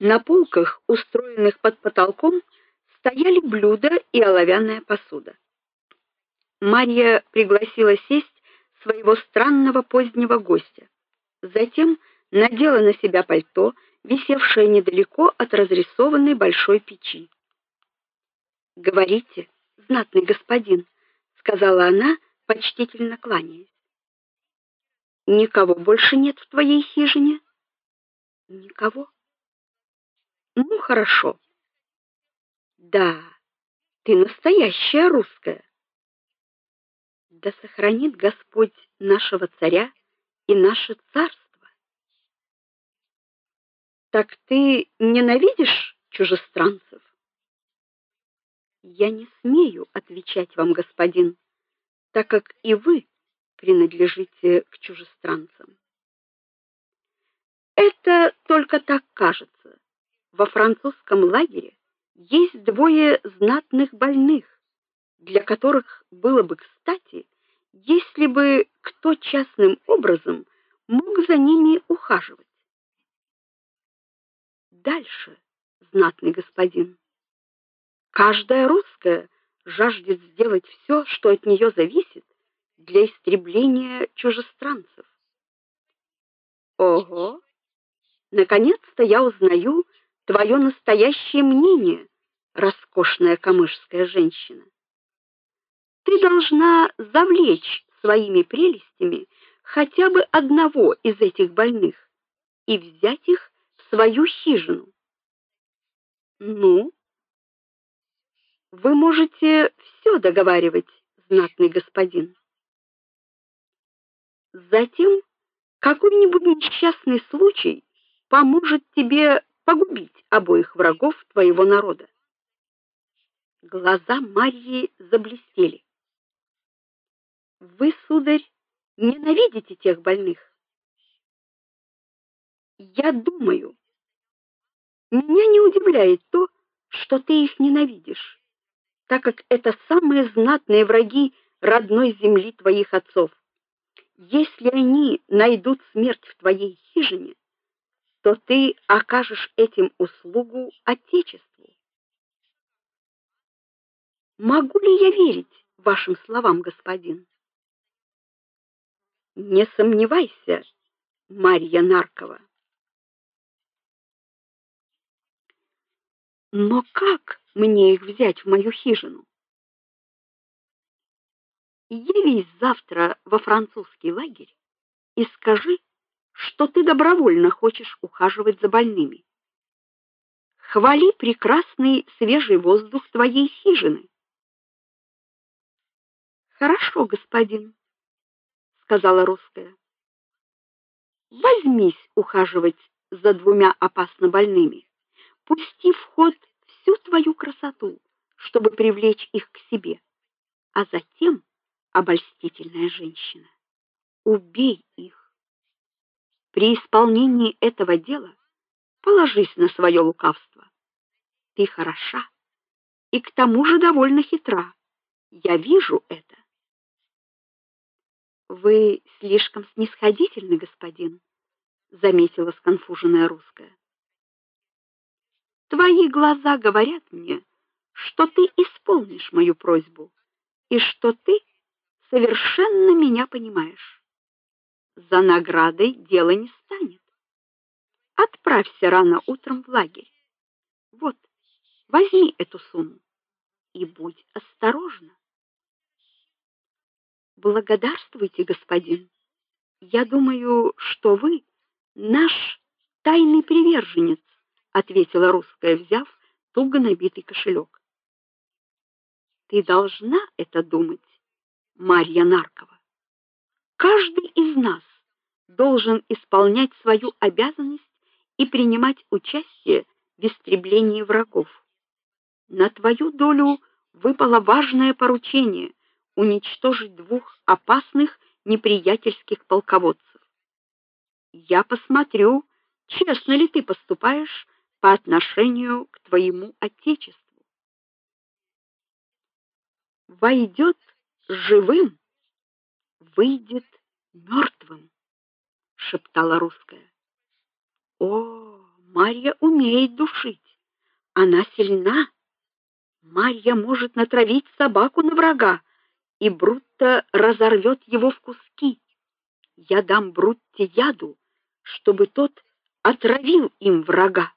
На полках, устроенных под потолком, стояли блюда и оловянная посуда. Марья пригласила сесть своего странного позднего гостя. Затем надела на себя пальто, висевшее недалеко от разрисованной большой печи. "Говорите, знатный господин", сказала она, почтительно кланяясь. "Никого больше нет в твоей хижине?" "Никого". "Ну, хорошо. Да, ты настоящая русская. Да сохранит Господь нашего царя и наше царство. Так ты ненавидишь чужестранцев? Я не смею отвечать вам, господин, так как и вы принадлежите к чужестранцам. Это только так кажется. Во французском лагере есть двое знатных больных, для которых было бы кстати, если бы кто частным образом мог за ними ухаживать. Дальше, знатный господин. Каждая русская жаждет сделать все, что от нее зависит, для истребления чужестранцев. Ого. Наконец-то я узнаю твое настоящее мнение, роскошная камышская женщина. Ты должна завлечь своими прелестями хотя бы одного из этих больных и взять их в свою хижину. Ну, вы можете все договаривать, знатный господин. Затем какой-нибудь несчастный случай поможет тебе погубить обоих врагов твоего народа. Глаза Марии заблестели. Вы, сударь, ненавидите тех больных? Я думаю, меня не удивляет то, что ты их ненавидишь, так как это самые знатные враги родной земли твоих отцов. Если они найдут смерть в твоей хижине, то ты окажешь этим услугу отечеству. Могу ли я верить вашим словам, господин? Не сомневайся, Марья Наркова. Но как мне их взять в мою хижину? Явись завтра во французский лагерь и скажи, что ты добровольно хочешь ухаживать за больными. Хвали прекрасный свежий воздух твоей хижины. Хорошо, господин сказала русская. Возьмись ухаживать за двумя опасно больными. Пусти в ход всю твою красоту, чтобы привлечь их к себе. А затем, обольстительная женщина, убей их. При исполнении этого дела положись на свое лукавство. Ты хороша и к тому же довольно хитра. Я вижу это. Вы слишком снисходительны, господин, заметила сконфуженная русская. Твои глаза говорят мне, что ты исполнишь мою просьбу и что ты совершенно меня понимаешь. За наградой дело не станет. Отправься рано утром в лагерь. Вот, возьми эту сумму и будь осторожна. Благодарствуйте, господин. Я думаю, что вы наш тайный приверженец, ответила русская, взяв туго набитый кошелек. Ты должна это думать, Марья Наркова. Каждый из нас должен исполнять свою обязанность и принимать участие в истреблении врагов. На твою долю выпало важное поручение уничтожить двух опасных неприятельских полководцев. Я посмотрю, честно ли ты поступаешь по отношению к твоему отечеству. Войдет живым, выйдет мертвым, шептала русская. О, Марья умеет душить. Она сильна. Марья может натравить собаку на врага, и Брутто разорвет его в куски. Я дам Брутте яду, чтобы тот отравил им врага.